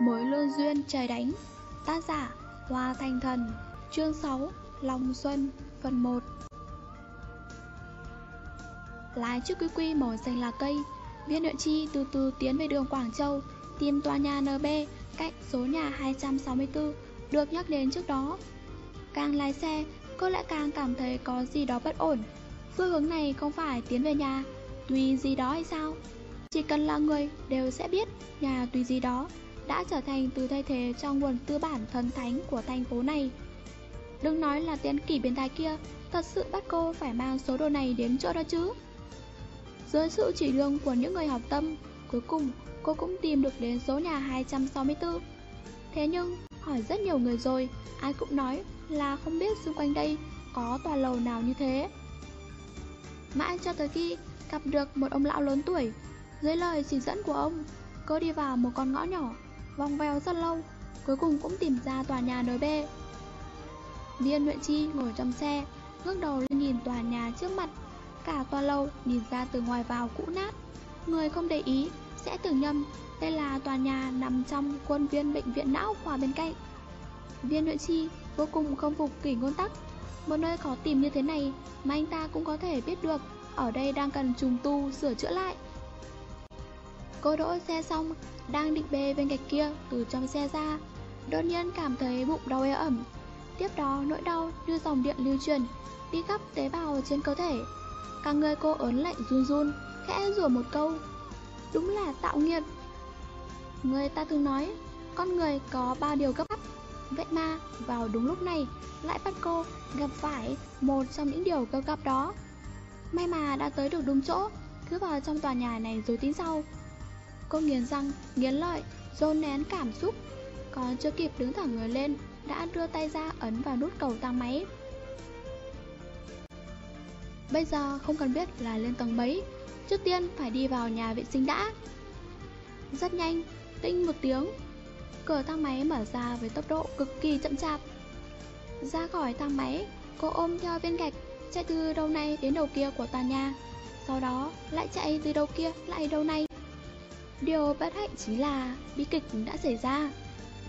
Mối lương duyên trời đánh Tác giả Hoa Thanh Thần Chương 6 Long Xuân Phần 1 Lái chiếc quy quy màu xanh lá cây Viên huyện chi từ từ tiến về đường Quảng Châu Tìm tòa nhà NB cạnh số nhà 264 được nhắc đến trước đó. Càng lái xe, cô lại càng cảm thấy có gì đó bất ổn. Phương hướng này không phải tiến về nhà Tùy gì đó hay sao? Chỉ cần là người đều sẽ biết Nhà tùy gì đó đã trở thành từ thay thế cho nguồn tư bản thần thánh của thành phố này. Đừng nói là tiến kỷ biến thái kia thật sự bắt cô phải mang số đồ này đến chỗ đó chứ. Dưới sự chỉ đường của những người học tâm, cuối cùng cô cũng tìm được đến số nhà 264. Thế nhưng, hỏi rất nhiều người rồi, ai cũng nói là không biết xung quanh đây có tòa lầu nào như thế. Mãi cho tới khi gặp được một ông lão lớn tuổi, dưới lời chỉ dẫn của ông, cô đi vào một con ngõ nhỏ vòng vèo rất lâu, cuối cùng cũng tìm ra tòa nhà NB. Viên Nguyễn Chi ngồi trong xe, ngước đầu lên nhìn tòa nhà trước mặt. Cả tòa lâu nhìn ra từ ngoài vào cũ nát. Người không để ý sẽ tưởng nhầm đây là tòa nhà nằm trong quân viên bệnh viện não khoa bên cạnh. Viên Nguyễn Chi vô cùng không phục kỷ ngôn tắc. Một nơi khó tìm như thế này mà anh ta cũng có thể biết được ở đây đang cần trùng tu sửa chữa lại. Cô đỗ xe xong, đang định bê bên gạch kia từ trong xe ra. Đột nhiên cảm thấy bụng đau ế ẩm. Tiếp đó nỗi đau như dòng điện lưu truyền, đi khắp tế bào trên cơ thể. Cả người cô ớn lạnh run run, khẽ rủa một câu. Đúng là tạo nghiệt. Người ta thường nói, con người có ba điều cấp bách. Vậy mà, vào đúng lúc này, lại bắt cô gặp phải một trong những điều cấp gặp đó. May mà đã tới được đúng chỗ, cứ vào trong tòa nhà này rồi tính sau. Cô nghiến răng, nghiến lợi, dồn nén cảm xúc. Còn chưa kịp đứng thẳng người lên Đã đưa tay ra ấn vào nút cầu thang máy. Bây giờ không cần biết là lên tầng mấy Trước tiên phải đi vào nhà vệ sinh đã. Rất nhanh, tinh một tiếng Cửa thang máy mở ra với tốc độ cực kỳ chậm chạp. Ra khỏi thang máy, cô ôm theo viên gạch Chạy từ đầu này đến đầu kia của tòa nhà Sau đó lại chạy từ đầu kia lại đầu này. Điều bất hạnh chính là bi kịch đã xảy ra.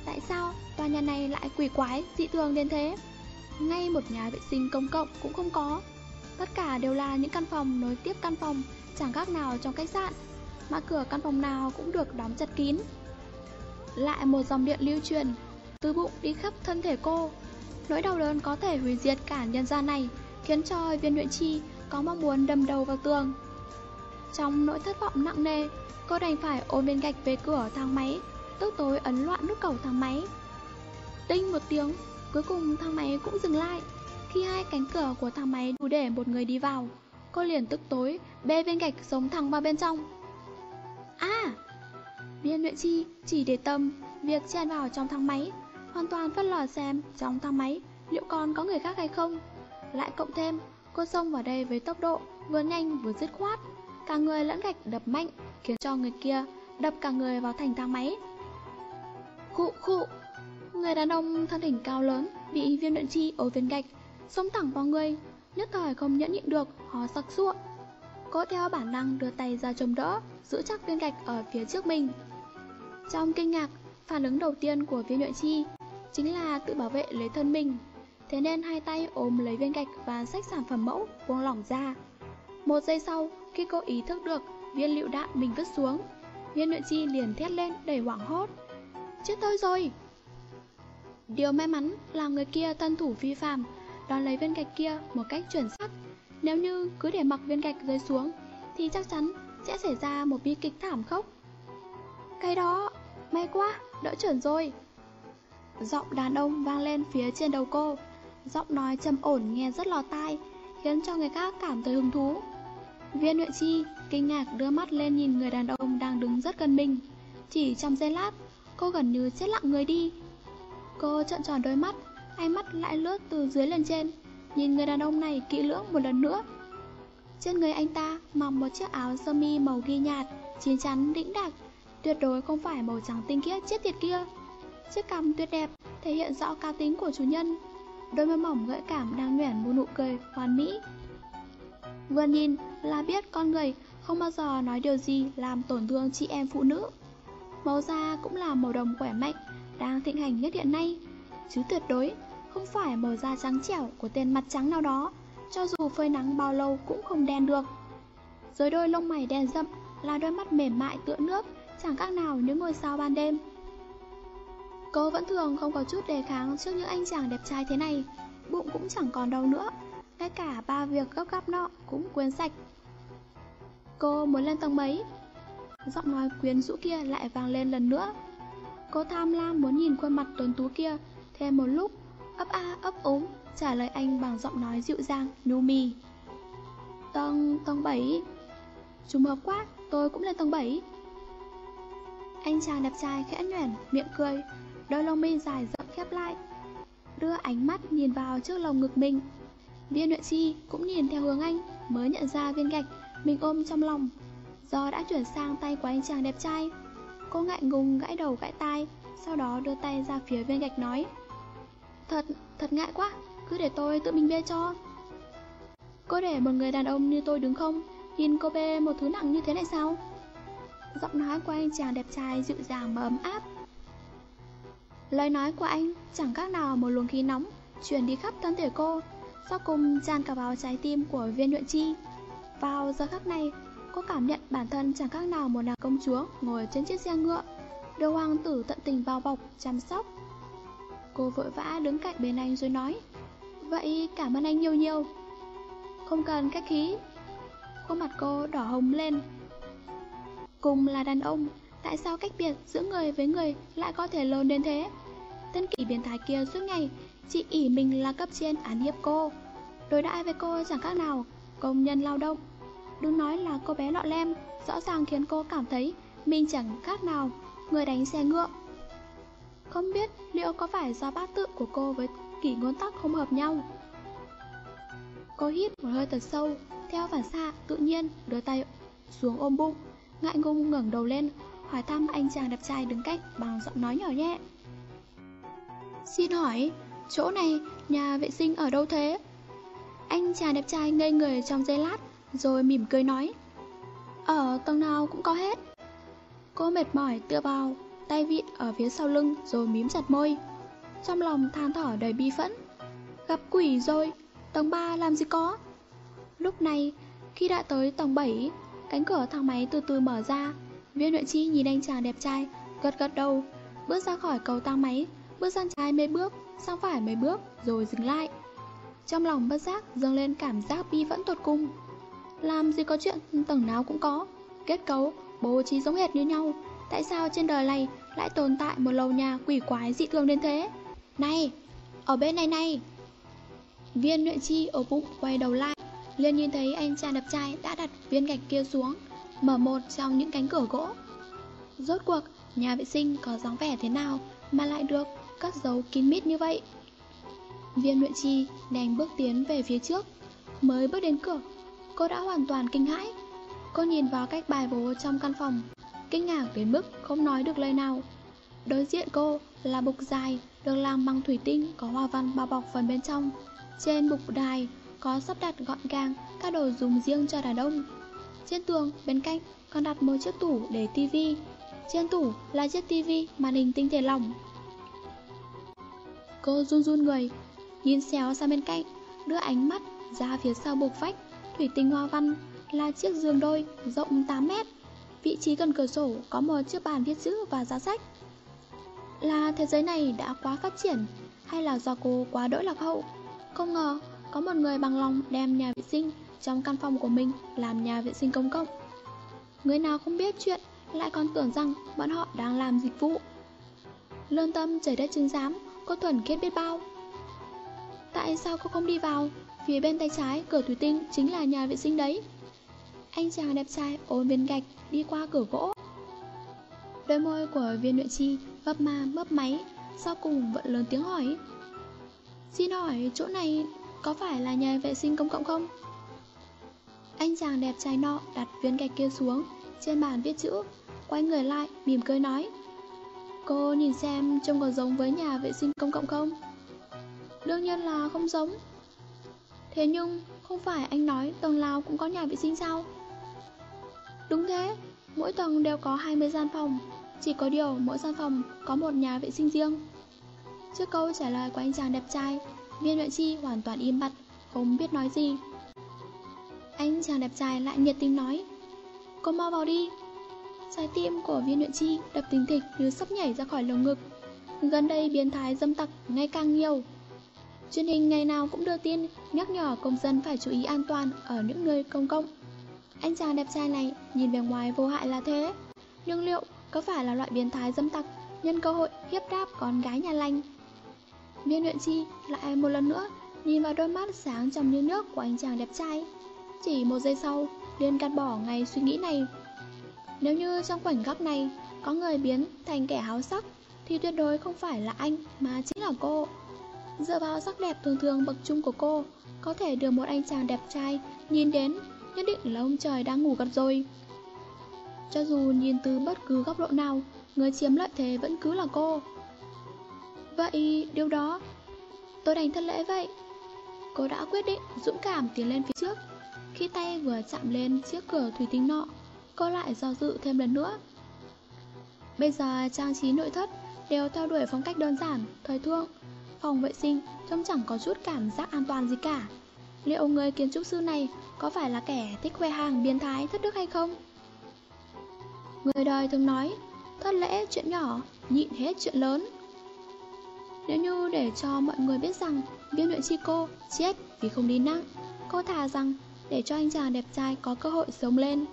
Tại sao tòa nhà này lại quỷ quái, dị thường đến thế? Ngay một nhà vệ sinh công cộng cũng không có. Tất cả đều là những căn phòng nối tiếp căn phòng Chẳng khác nào trong khách sạn Mà cửa căn phòng nào cũng được đóng chặt kín. Lại một dòng điện lưu truyền Từ bụng đi khắp thân thể cô. Nỗi đau đớn có thể hủy diệt cả nhân gian này Khiến cho viên luyện chi có mong muốn đâm đầu vào tường. Trong nỗi thất vọng nặng nề, Cô đành phải ôm bên gạch về cửa thang máy, Tức tối ấn loạn nút cầu thang máy. Tinh một tiếng, Cuối cùng thang máy cũng dừng lại. Khi hai cánh cửa của thang máy đủ để một người đi vào, Cô liền tức tối Bê viên gạch sống thẳng vào bên trong. À! Viên Nguyễn Chi chỉ để tâm Việc chen vào trong thang máy, Hoàn toàn phất lờ xem trong thang máy Liệu còn có người khác hay không. Lại cộng thêm, Cô xông vào đây với tốc độ vừa nhanh vừa dứt khoát. Cả người lẫn gạch đập mạnh khiến cho người kia đập cả người vào thành thang máy. Khụ khụ, người đàn ông thân hình cao lớn bị viêm đạn chi ở viên gạch, xông thẳng vào người, nhất thời không nhẫn nhịn được, hò sặc sụa. Cô theo bản năng đưa tay ra chống đỡ, giữ chắc viên gạch ở phía trước mình. Trong kinh ngạc, phản ứng đầu tiên của viên nhuận chi chính là tự bảo vệ lấy thân mình. Thế nên hai tay ôm lấy viên gạch và xách sản phẩm mẫu buông lỏng ra. Một giây sau, khi cô ý thức được viên lựu đạn mình vứt xuống. Viên luyện chi liền thét lên đầy hoảng hốt. Chết tôi rồi! Điều may mắn là người kia tân thủ vi phạm, đón lấy viên gạch kia một cách chuẩn xác. Nếu như cứ để mặc viên gạch rơi xuống, thì chắc chắn sẽ xảy ra một bi kịch thảm khốc. Cái đó, may quá, đỡ chuẩn rồi. Giọng đàn ông vang lên phía trên đầu cô, giọng nói trầm ổn nghe rất lò tai, khiến cho người khác cảm thấy hứng thú. Viên Huệ Chi kinh ngạc đưa mắt lên nhìn người đàn ông đang đứng rất gần mình. Chỉ trong giây lát, cô gần như chết lặng người đi. Cô trợn tròn đôi mắt, ánh mắt lại lướt từ dưới lên trên, nhìn người đàn ông này kỹ lưỡng một lần nữa. Trên người anh ta mặc một chiếc áo sơ mi màu ghi nhạt, chín chắn đĩnh đặc, tuyệt đối không phải màu trắng tinh khiết chết tiệt kia. Chiếc cằm tuyệt đẹp thể hiện rõ cá tính của chủ nhân. Đôi môi mỏng gợi cảm đang nhoẻn một nụ cười hoàn mỹ. Vừa nhìn là biết con người không bao giờ nói điều gì làm tổn thương chị em phụ nữ. Màu da cũng là màu đồng khỏe mạnh, Đang thịnh hành nhất hiện nay. Chứ tuyệt đối không phải màu da trắng trẻo của tên mặt trắng nào đó, Cho dù phơi nắng bao lâu cũng không đen được. Dưới đôi lông mày đen rậm là đôi mắt mềm mại tựa nước, Chẳng khác nào những ngôi sao ban đêm. Cô vẫn thường không có chút đề kháng trước những anh chàng đẹp trai thế này, Bụng cũng chẳng còn đâu nữa, Ngay cả ba việc gấp gáp nọ cũng quên sạch. Cô muốn lên tầng mấy? Giọng nói quyến rũ kia lại vang lên lần nữa. Cô tham lam muốn nhìn khuôn mặt tuấn tú kia Thêm một lúc ấp a ấp úng Trả lời anh bằng giọng nói dịu dàng, nhu mì. Tầng, tầng 7 Trùng hợp quá, tôi cũng lên tầng 7 Anh chàng đẹp trai khẽ nhoẻn, miệng cười. Đôi lông mi dài rộng khép lại. Đưa ánh mắt nhìn vào trước lồng ngực mình. Viên huyện chi cũng nhìn theo hướng anh Mới nhận ra viên gạch mình ôm trong lòng. Do đã chuyển sang tay của anh chàng đẹp trai. Cô ngại ngùng gãi đầu gãi tai Sau đó đưa tay ra phía viên gạch nói Thật, thật ngại quá Cứ để tôi tự mình bê cho. Cô để một người đàn ông như tôi đứng không? Nhìn cô bê một thứ nặng như thế này sao? Giọng nói của anh chàng đẹp trai dịu dàng mà ấm áp. Lời nói của anh chẳng khác nào một luồng khí nóng Chuyển đi khắp thân thể cô Sau cùng tràn cả vào trái tim của viên nhuận chi. Vào giờ khắc này Cô cảm nhận bản thân chẳng khác nào một nàng công chúa Ngồi trên chiếc xe ngựa. Được hoàng tử tận tình bao bọc, chăm sóc. Cô vội vã đứng cạnh bên anh rồi nói Vậy cảm ơn anh nhiều nhiều. Không cần khách khí. Khuôn mặt cô đỏ hồng lên. Cùng là đàn ông Tại sao cách biệt giữa người với người lại có thể lớn đến thế? Tên kỷ biến thái kia suốt ngày Chị ỉ mình là cấp trên án hiếp cô. Đối đãi với cô chẳng khác nào Công nhân lao động. Đừng nói là cô bé lọ lem, Rõ ràng khiến cô cảm thấy Mình chẳng khác nào Người đánh xe ngựa. Không biết liệu có phải do bát tự của cô Với kỷ ngôn tắc không hợp nhau. Cô hít một hơi thật sâu, Theo phản xạ tự nhiên đưa tay xuống ôm bụng, Ngại ngùng ngẩng đầu lên, Hỏi thăm anh chàng đẹp trai đứng cách Bằng giọng nói nhỏ nhẹ. Xin hỏi, Chỗ này nhà vệ sinh ở đâu thế? Anh chàng đẹp trai ngây người trong giây lát rồi mỉm cười nói, Ở tầng nào cũng có hết. Cô mệt mỏi tựa vào Tay vịn ở phía sau lưng Rồi mím chặt môi. Trong lòng than thở đầy bi phẫn, Gặp quỷ rồi, Tầng 3 làm gì có? Lúc này, khi đã tới tầng 7 Cánh cửa thang máy từ từ mở ra. Viên huyện chi nhìn anh chàng đẹp trai, Gật gật đầu, Bước ra khỏi cầu thang máy, Bước sang trái mấy bước, Sang phải mấy bước Rồi dừng lại. Trong lòng bất giác dâng lên cảm giác bi vẫn tột cùng. Làm gì có chuyện tầng nào cũng có. Kết cấu, bố trí giống hệt như nhau. Tại sao trên đời này lại tồn tại một lầu nhà quỷ quái dị thường đến thế? Này, ở bên này này. Viên luyện chi ở bụng quay đầu lại liền nhìn thấy anh chàng đập trai đã đặt viên gạch kia xuống Mở một trong những cánh cửa gỗ. Rốt cuộc, nhà vệ sinh có dáng vẻ thế nào mà lại được cất giấu kín mít như vậy? Viên luyện chi đành bước tiến về phía trước Mới bước đến cửa, cô đã hoàn toàn kinh hãi. Cô nhìn vào cách bài bố trong căn phòng, Kinh ngạc đến mức không nói được lời nào. Đối diện cô là bục dài được làm bằng thủy tinh có hoa văn bao bọc phần bên trong. Trên bục đài có sắp đặt gọn gàng các đồ dùng riêng cho đàn ông. Trên tường bên cạnh còn đặt một chiếc tủ để tivi Trên tủ là chiếc tivi màn hình tinh thể lỏng. Cô run run người, Nhìn xéo sang bên cạnh, Đưa ánh mắt ra phía sau bục vách Thủy tinh hoa văn là chiếc giường đôi rộng 8 mét. Vị trí gần cửa sổ có một chiếc bàn viết chữ và giá sách. Là thế giới này đã quá phát triển Hay là do cô quá đỗi lạc hậu? Không ngờ có một người bằng lòng đem nhà vệ sinh trong căn phòng của mình làm nhà vệ sinh công cộng. Người nào không biết chuyện lại còn tưởng rằng bọn họ đang làm dịch vụ. Lương tâm trời đất chứng giám Cô thuần kết biết bao. Tại sao cô không đi vào? Phía bên tay trái cửa thủy tinh chính là nhà vệ sinh đấy Anh chàng đẹp trai ôm viên gạch đi qua cửa gỗ Đôi môi của viên luyện chi bấp ma mấp máy, Sau cùng vẫn lớn tiếng hỏi, Xin hỏi chỗ này có phải là nhà vệ sinh công cộng không? Anh chàng đẹp trai nọ đặt viên gạch kia xuống, Trên bàn viết chữ, Quay người lại mỉm cười nói, Cô nhìn xem trông có giống với nhà vệ sinh công cộng không? Đương nhiên là không giống Thế nhưng không phải anh nói tầng nào cũng có nhà vệ sinh sao? Đúng thế, mỗi tầng đều có 20 gian phòng. Chỉ có điều mỗi gian phòng có một nhà vệ sinh riêng. Trước câu trả lời của anh chàng đẹp trai Viên luyện Chi hoàn toàn im bặt Không biết nói gì. Anh chàng đẹp trai lại nhiệt tình nói Cô mau vào đi. Trái tim của viên luyện Chi đập tình thịch như sắp nhảy ra khỏi lồng ngực. Gần đây biến thái dâm tặc ngày càng nhiều. Truyền hình ngày nào cũng đưa tin, nhắc nhở công dân phải chú ý an toàn ở những nơi công cộng. Anh chàng đẹp trai này nhìn bề ngoài vô hại là thế. Nhưng liệu có phải là loại biến thái dâm tặc, nhân cơ hội hiếp đáp con gái nhà lành? Viên huyện chi lại một lần nữa nhìn vào đôi mắt sáng trong như nước của anh chàng đẹp trai. Chỉ một giây sau, liền cắt bỏ ngay suy nghĩ này. Nếu như trong khoảnh khắc này có người biến thành kẻ háo sắc, Thì tuyệt đối không phải là anh mà chính là cô. Dựa vào sắc đẹp thường thường bậc trung của cô Có thể được một anh chàng đẹp trai nhìn đến Nhất định là ông trời đang ngủ gật rồi. Cho dù nhìn từ bất cứ góc độ nào Người chiếm lợi thế vẫn cứ là cô. Vậy điều đó Tôi đành thân lễ vậy. Cô đã quyết định dũng cảm tiến lên phía trước. Khi tay vừa chạm lên chiếc cửa thủy tinh nọ Cô lại do dự thêm lần nữa. Bây giờ trang trí nội thất đều theo đuổi phong cách đơn giản, thời thượng. Phòng vệ sinh trông chẳng có chút cảm giác an toàn gì cả. Liệu người kiến trúc sư này có phải là kẻ thích khoe hàng biến thái thất đức hay không? Người đời thường nói Thất lễ chuyện nhỏ, nhịn hết chuyện lớn. Nếu như để cho mọi người biết rằng Viên luyện chi cô chết vì không đi nặng Cô thà rằng để cho anh chàng đẹp trai có cơ hội sống lên.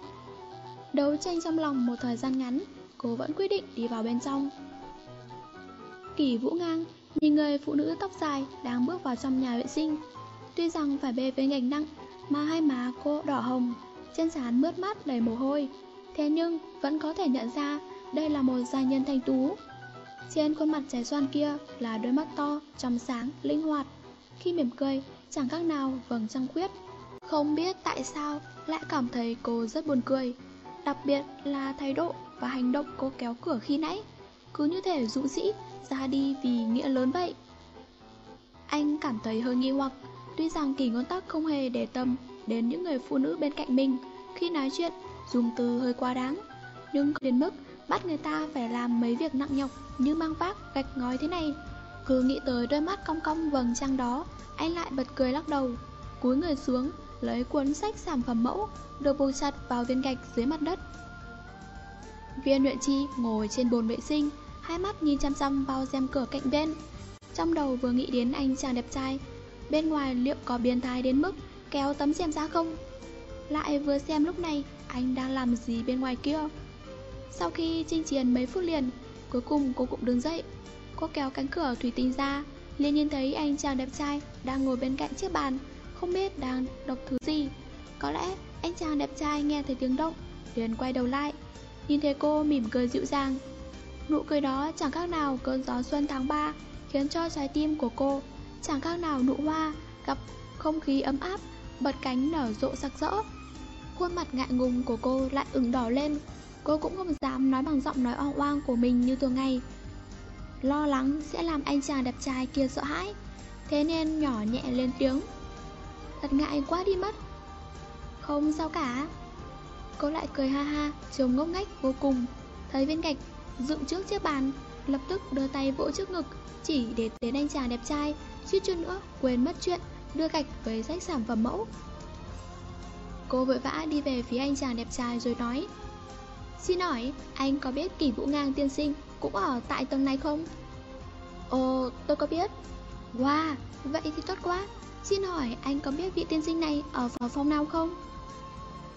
Đấu tranh trong lòng một thời gian ngắn Cô vẫn quyết định đi vào bên trong. Kỳ vũ ngang Nhìn người phụ nữ tóc dài đang bước vào trong nhà vệ sinh. Tuy rằng phải bê với gánh nặng Mà hai má cô đỏ hồng Trên trán mướt mát đầy mồ hôi. Thế nhưng vẫn có thể nhận ra Đây là một gia nhân thanh tú. Trên khuôn mặt trái xoan kia Là đôi mắt to, trong sáng, linh hoạt. Khi mỉm cười Chẳng khác nào vầng trăng khuyết. Không biết tại sao lại cảm thấy cô rất buồn cười Đặc biệt là thái độ và hành động cô kéo cửa khi nãy. Cứ như thể dũng sĩ ra đi vì nghĩa lớn vậy. Anh cảm thấy hơi nghi hoặc Tuy rằng kỳ ngôn tắc không hề để tâm đến những người phụ nữ bên cạnh mình Khi nói chuyện, dùng từ hơi quá đáng Nhưng đến mức bắt người ta phải làm mấy việc nặng nhọc như mang vác, gạch ngói thế này. Cứ nghĩ tới đôi mắt cong cong vầng trăng đó Anh lại bật cười lắc đầu Cúi người xuống, lấy cuốn sách sản phẩm mẫu Được buộc chặt vào viên gạch dưới mặt đất. Viên luyện chi ngồi trên bồn vệ sinh Hai mắt nhìn chăm chăm vào rèm cửa cạnh bên. Trong đầu vừa nghĩ đến anh chàng đẹp trai, Bên ngoài liệu có biến thái đến mức Kéo tấm rèm ra không? Lại vừa xem lúc này, Anh đang làm gì bên ngoài kia? Sau khi chinh chiến mấy phút liền, Cuối cùng cô cũng đứng dậy. Cô kéo cánh cửa thủy tinh ra, liền nhìn thấy anh chàng đẹp trai Đang ngồi bên cạnh chiếc bàn, Không biết đang đọc thứ gì. Có lẽ anh chàng đẹp trai nghe thấy tiếng động, liền quay đầu lại, Nhìn thấy cô mỉm cười dịu dàng. Nụ cười đó chẳng khác nào cơn gió xuân tháng 3 Khiến cho trái tim của cô Chẳng khác nào nụ hoa Gặp không khí ấm áp, Bật cánh nở rộ sặc rỡ. Khuôn mặt ngại ngùng của cô lại ửng đỏ lên. Cô cũng không dám nói bằng giọng nói oang oang của mình như thường ngày. Lo lắng sẽ làm anh chàng đẹp trai kia sợ hãi, Thế nên nhỏ nhẹ lên tiếng. Thật ngại quá đi mất. Không sao cả. Cô lại cười ha ha Trông ngốc ngách vô cùng. Thấy viên gạch dựng trước chiếc bàn, Lập tức đưa tay vỗ trước ngực, Chỉ để đến anh chàng đẹp trai, Suýt chút nữa quên mất chuyện Đưa gạch với sách sản phẩm mẫu. Cô vội vã đi về phía anh chàng đẹp trai rồi nói, Xin hỏi anh có biết kỷ vũ ngang tiên sinh Cũng ở tại tầng này không? Ồ, tôi có biết. Wow, vậy thì tốt quá. Xin hỏi anh có biết vị tiên sinh này Ở phòng nào không?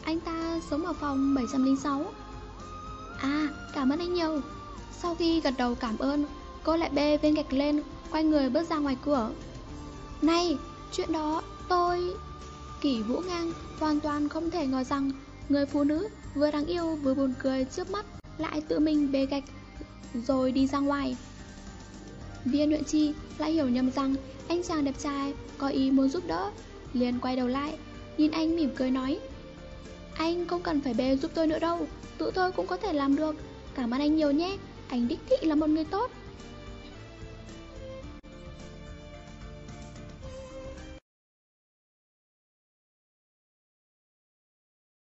Anh ta sống ở phòng 706 À cảm ơn anh nhiều. Sau khi gật đầu cảm ơn, Cô lại bê viên gạch lên, Quay người bước ra ngoài cửa. Này, chuyện đó tôi, Kỷ vũ ngang, hoàn toàn không thể ngờ rằng Người phụ nữ vừa đáng yêu vừa buồn cười trước mắt Lại tự mình bê gạch Rồi đi ra ngoài. Viên luyện chi lại hiểu nhầm rằng Anh chàng đẹp trai có ý muốn giúp đỡ, liền quay đầu lại, Nhìn anh mỉm cười nói anh không cần phải bê giúp tôi nữa đâu. Tự tôi cũng có thể làm được. Cảm ơn anh nhiều nhé. Anh đích thị là một người tốt.